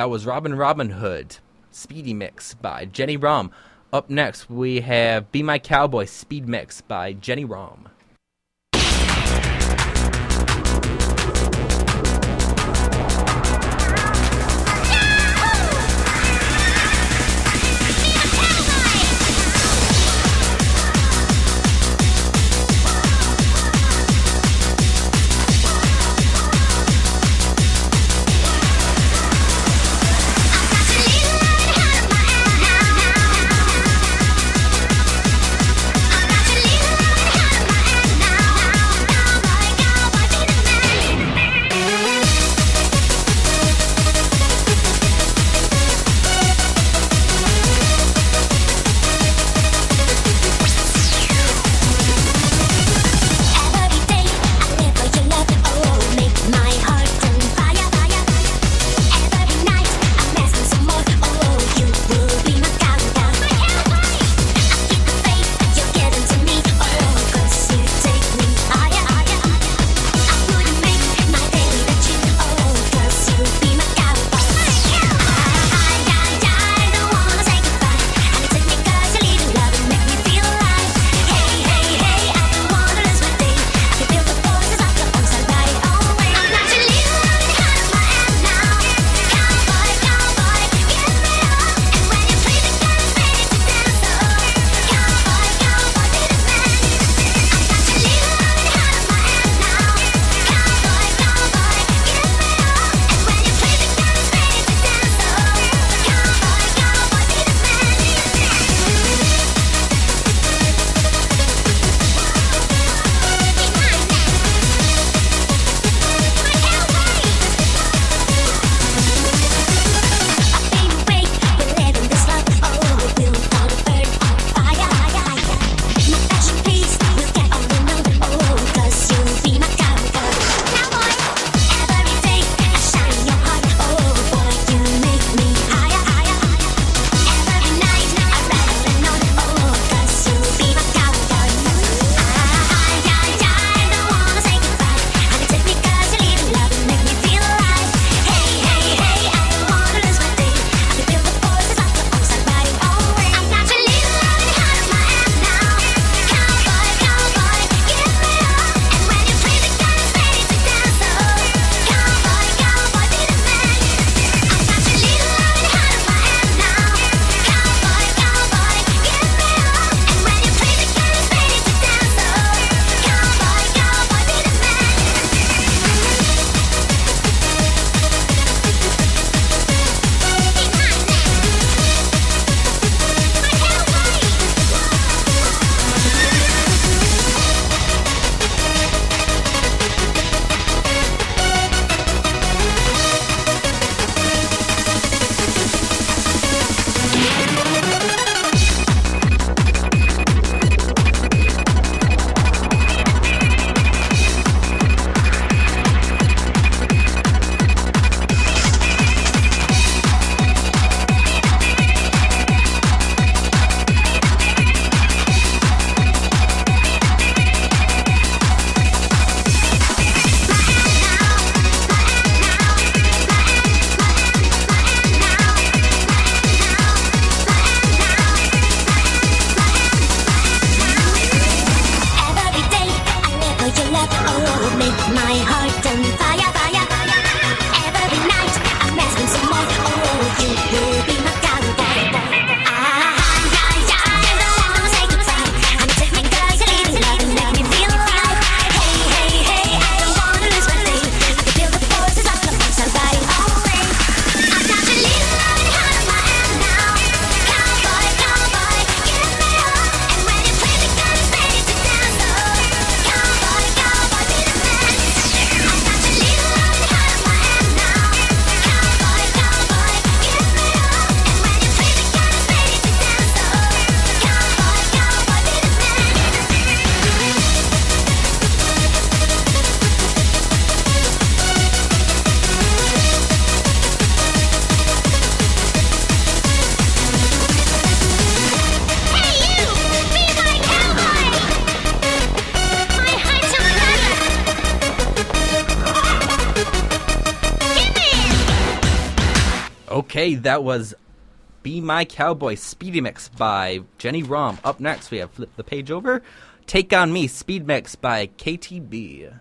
That was Robin Robin Hood, Speedy Mix by Jenny Rom. Up next, we have Be My Cowboy, Speed Mix by Jenny Rom. Okay, that was Be My Cowboy Speedy Mix by Jenny Rom. Up next, we have Flip the Page Over. Take On Me Speed Mix by KTB.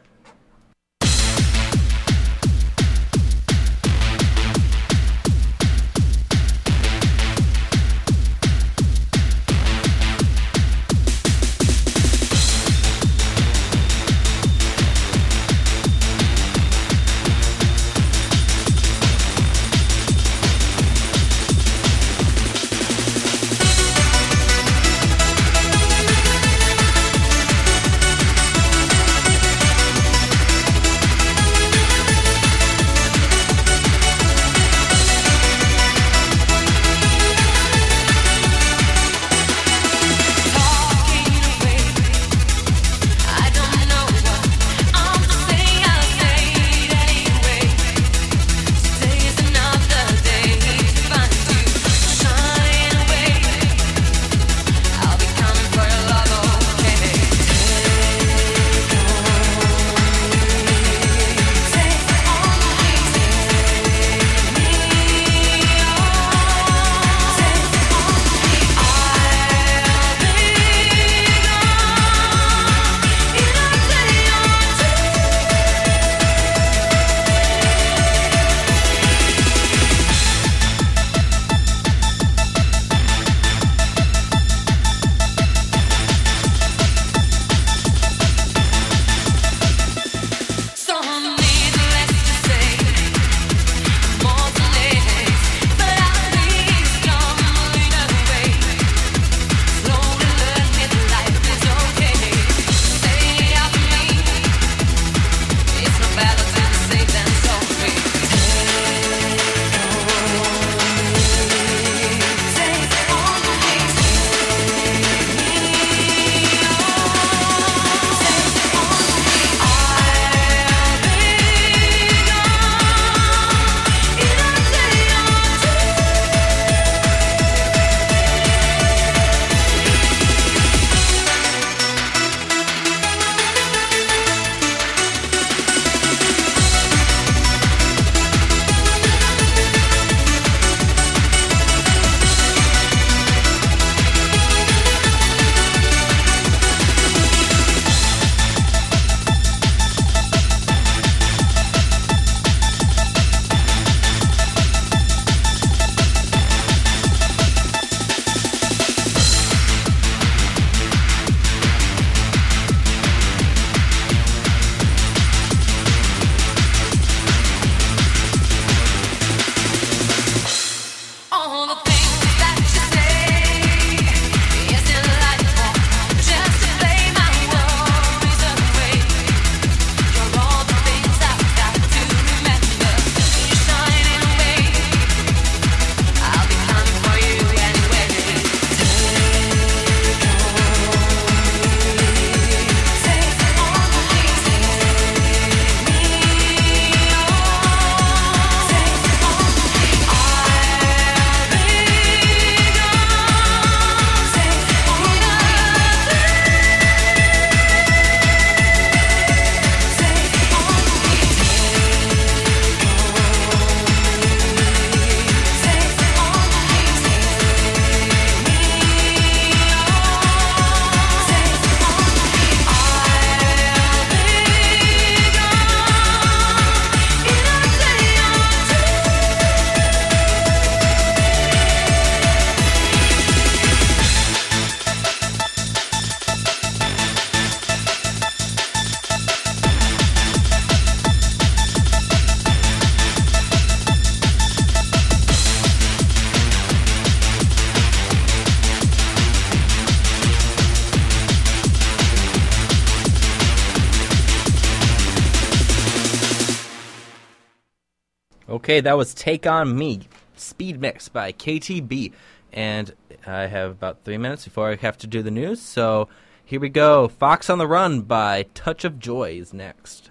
Okay, that was Take On Me, Speed Mix by KTB. And I have about three minutes before I have to do the news. So here we go. Fox on the Run by Touch of Joy is next.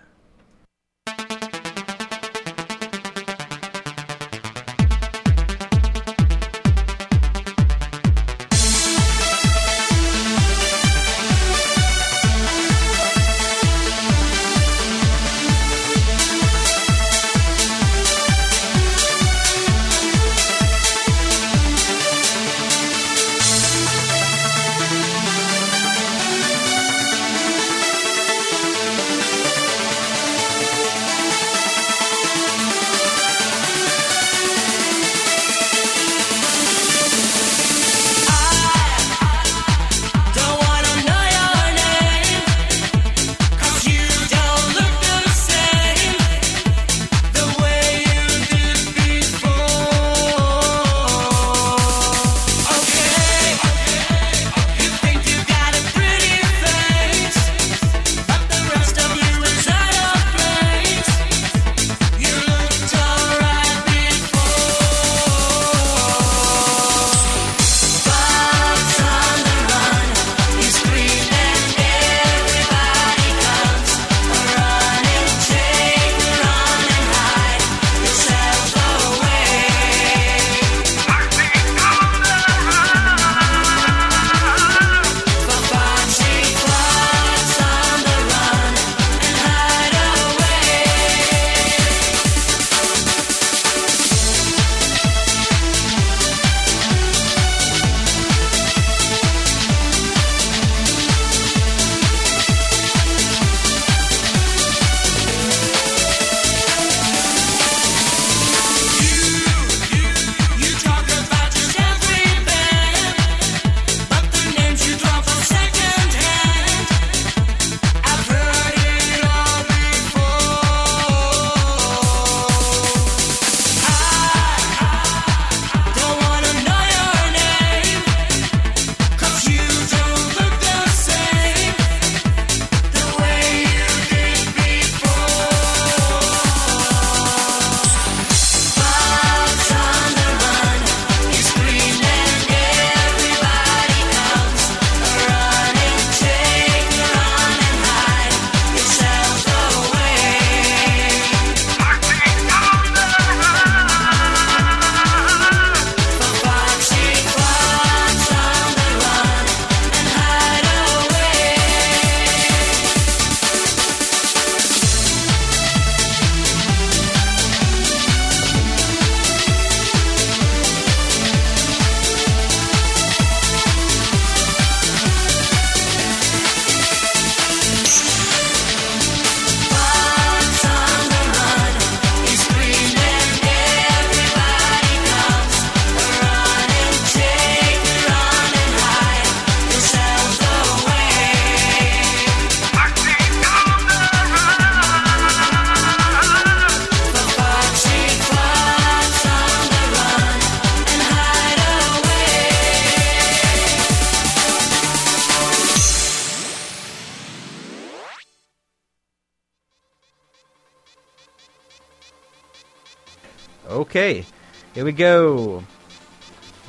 Here we go.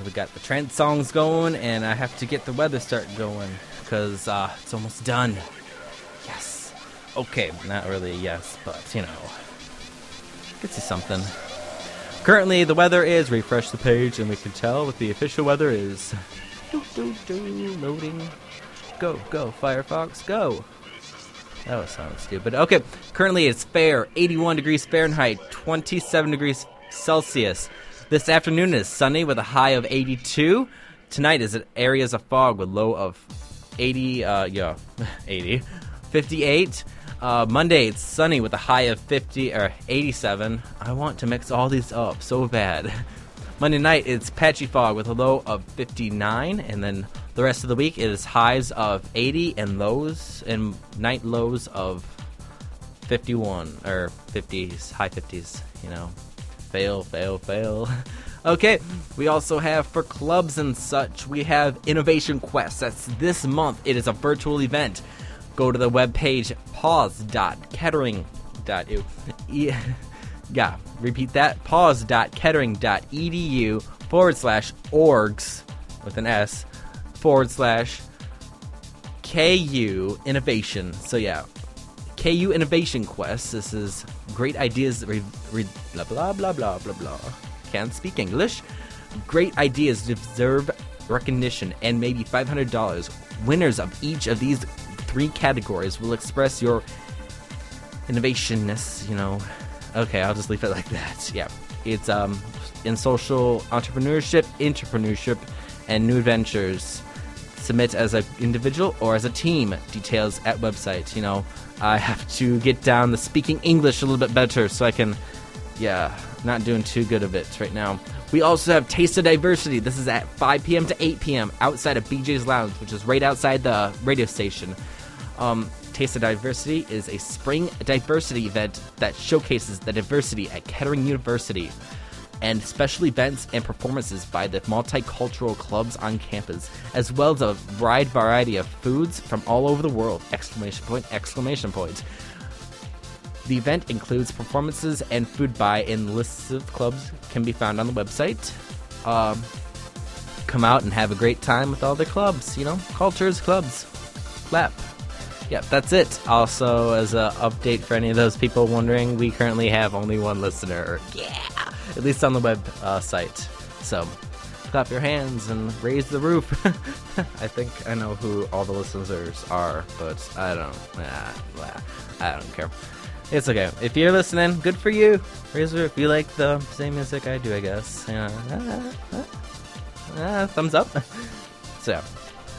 We got the trend songs going, and I have to get the weather start going because uh, it's almost done. Yes. Okay, not really a yes, but you know, gets you something. Currently, the weather is refresh the page, and we can tell what the official weather is. Do, do, do, loading. Go, go, Firefox, go. That was sound stupid. Okay, currently it's fair, 81 degrees Fahrenheit, 27 degrees Celsius. This afternoon is sunny with a high of 82. Tonight is areas of fog with low of 80. Uh, yeah, 80, 58. Uh, Monday it's sunny with a high of 50 or 87. I want to mix all these up so bad. Monday night it's patchy fog with a low of 59, and then the rest of the week is highs of 80 and lows and night lows of 51 or 50s, high 50s. You know, fail, fail, fail. okay, we also have for clubs and such, we have Innovation Quest. That's this month. It is a virtual event. Go to the webpage pause.kettering.edu. yeah, repeat that pause.kettering.edu forward slash orgs with an S forward slash KU Innovation. So, yeah, KU Innovation Quest. This is great ideas. Re, re, blah, blah, blah, blah, blah, blah. Can't speak English. Great ideas deserve recognition and maybe $500. Winners of each of these three categories will express your innovationness, you know. Okay, I'll just leave it like that. Yeah. It's um in social entrepreneurship, entrepreneurship, and new adventures. Submit as an individual or as a team. Details at website. You know, I have to get down the speaking English a little bit better so I can, yeah, not doing too good of it right now. We also have Taste of Diversity. This is at 5 p.m. to 8 p.m. outside of BJ's Lounge, which is right outside the radio station. Um, Taste of Diversity is a spring diversity event that showcases the diversity at Kettering University and special events and performances by the multicultural clubs on campus, as well as a wide variety of foods from all over the world! Exclamation point! Exclamation point! The event includes performances and food buy, and lists of clubs can be found on the website. Um, come out and have a great time with all the clubs. You know, cultures, clubs, lap. Yep, that's it. Also, as an update for any of those people wondering, we currently have only one listener. Yeah, at least on the web uh, site. So, clap your hands and raise the roof. I think I know who all the listeners are, but I don't. Nah, I don't care. It's okay. If you're listening, good for you. Raise the roof. You like the same music I do, I guess. Yeah. Uh, thumbs up. so.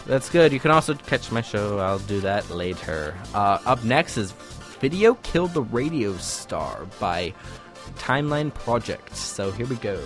That's good. You can also catch my show. I'll do that later. Uh, up next is Video Killed the Radio Star by Timeline Project. So here we go.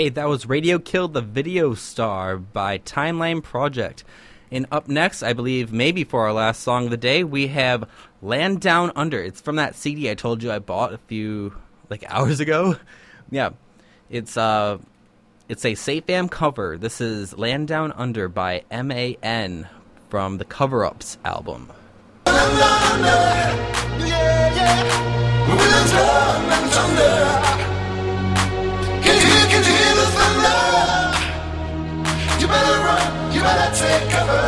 Okay, that was Radio Killed the Video Star by Timeline Project. And up next, I believe, maybe for our last song of the day, we have Land Down Under. It's from that CD I told you I bought a few like hours ago. yeah. It's uh it's a Safe Fam cover. This is Land Down Under by MAN from the Cover Ups album. better you better take cover.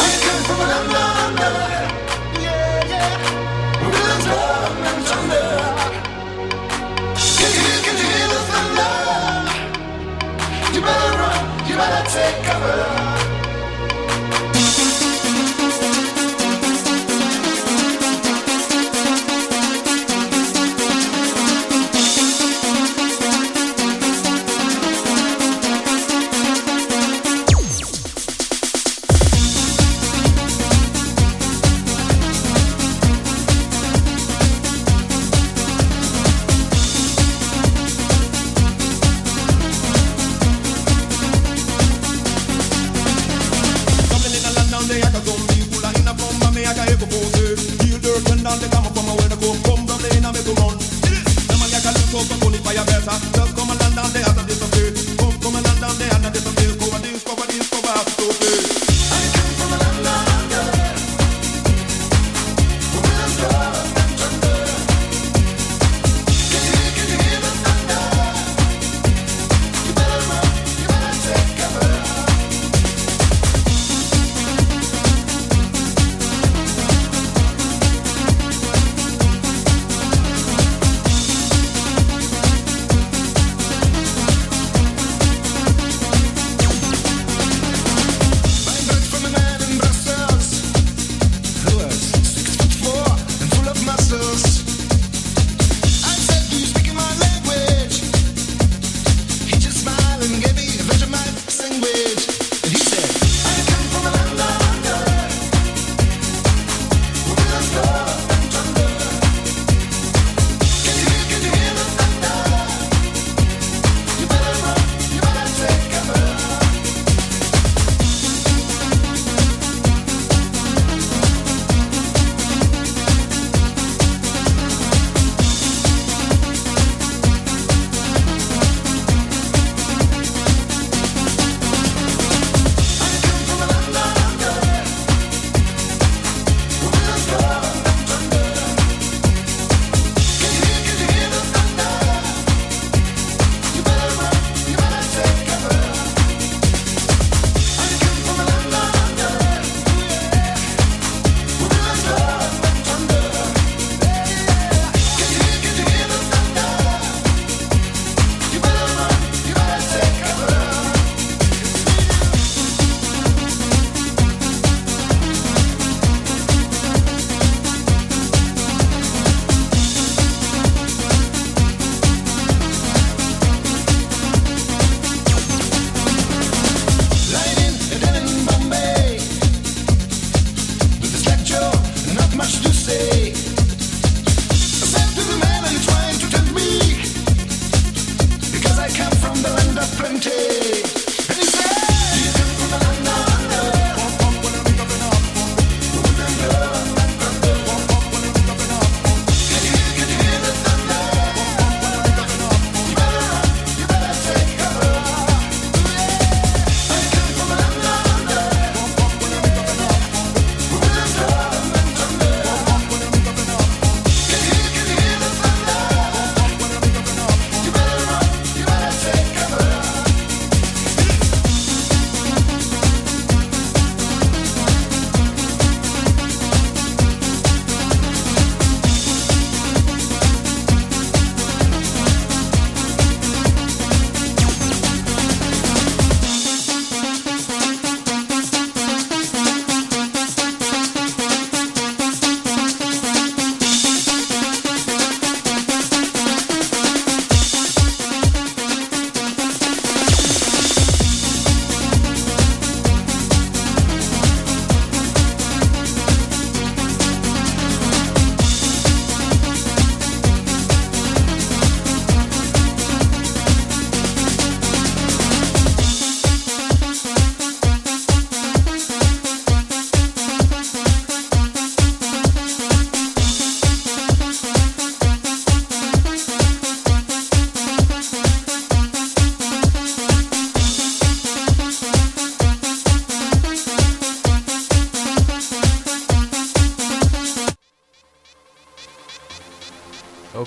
I come from an under, yeah, yeah. Williams love and thunder. Can you can you hear the thunder? You better run, you better take cover.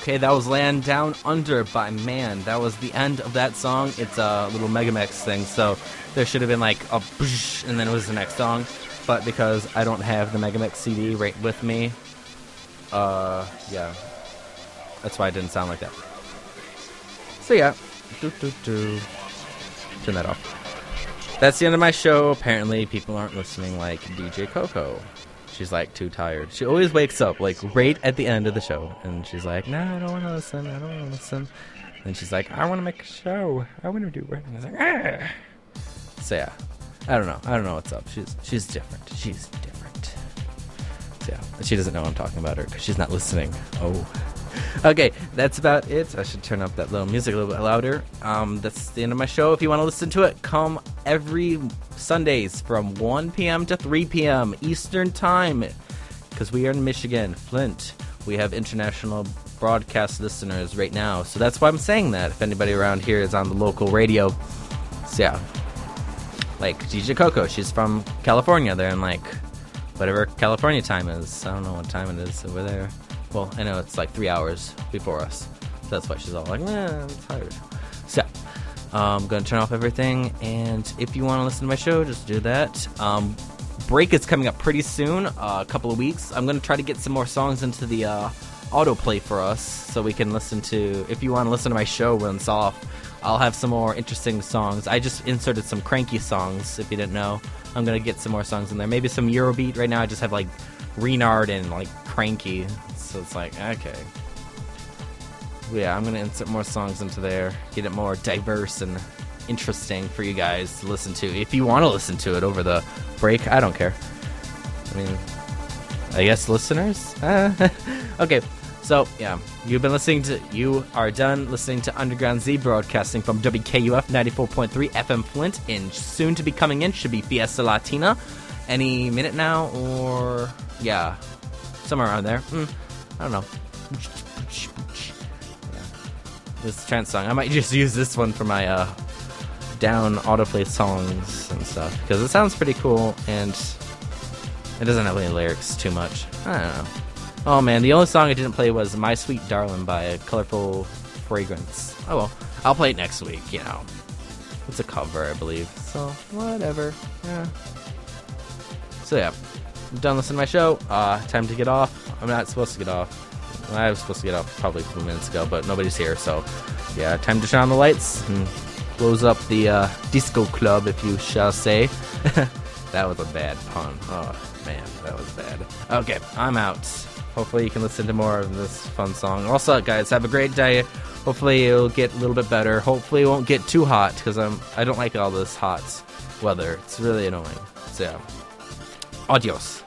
Okay, that was Land Down Under by Man. That was the end of that song. It's a little Megamix thing, so there should have been like a boosh, and then it was the next song. But because I don't have the Megamix CD right with me, uh, yeah, that's why it didn't sound like that. So yeah, do do do. Turn that off. That's the end of my show. Apparently, people aren't listening like DJ Coco. She's like too tired. She always wakes up like right at the end of the show, and she's like, "No, I don't want to listen. I don't want to listen." And she's like, "I want to make a show. I want to do it." And I was like, "Ah." So yeah, I don't know. I don't know what's up. She's she's different. She's different. So yeah, she doesn't know I'm talking about her because she's not listening. Oh. Okay, that's about it. I should turn up that little music a little bit louder. Um, that's the end of my show. If you want to listen to it, come every Sundays from 1 p.m. to 3 p.m. Eastern Time, because we are in Michigan, Flint. We have international broadcast listeners right now, so that's why I'm saying that. If anybody around here is on the local radio, so yeah, like DJ Coco, she's from California. They're in like whatever California time is. I don't know what time it is over there. Well, I know it's like three hours before us. So that's why she's all like, nah, I'm tired. So, I'm going to turn off everything. And if you want to listen to my show, just do that. Um, break is coming up pretty soon, uh, a couple of weeks. I'm going to try to get some more songs into the uh, autoplay for us so we can listen to, if you want to listen to my show when it's off, I'll have some more interesting songs. I just inserted some cranky songs, if you didn't know. I'm going to get some more songs in there. Maybe some Eurobeat. Right now, I just have like Renard and like Cranky. So it's like, okay. Yeah, I'm going to insert more songs into there, get it more diverse and interesting for you guys to listen to. If you want to listen to it over the break, I don't care. I mean, I guess listeners? okay, so yeah, you've been listening to, you are done listening to Underground Z broadcasting from WKUF 94.3 FM Flint, and soon to be coming in should be Fiesta Latina any minute now, or yeah, somewhere around there. Mm, I don't know. Yeah. This trance song, I might just use this one for my uh, down autoplay songs and stuff because it sounds pretty cool and it doesn't have any lyrics too much. I don't know. Oh man, the only song I didn't play was My Sweet Darling by Colorful Fragrance. Oh well, I'll play it next week, you know. It's a cover, I believe. So, whatever. Yeah. So yeah, I'm done listening to my show. Uh, time to get off. I'm not supposed to get off. I was supposed to get off probably a few minutes ago, but nobody's here, so yeah, time to turn on the lights and close up the uh, disco club, if you shall say. that was a bad pun. Oh man, that was bad. Okay, I'm out. Hopefully, you can listen to more of this fun song. Also, guys, have a great day. Hopefully, it'll get a little bit better. Hopefully, it won't get too hot because I'm I don't like all this hot weather. It's really annoying. So yeah. Adios.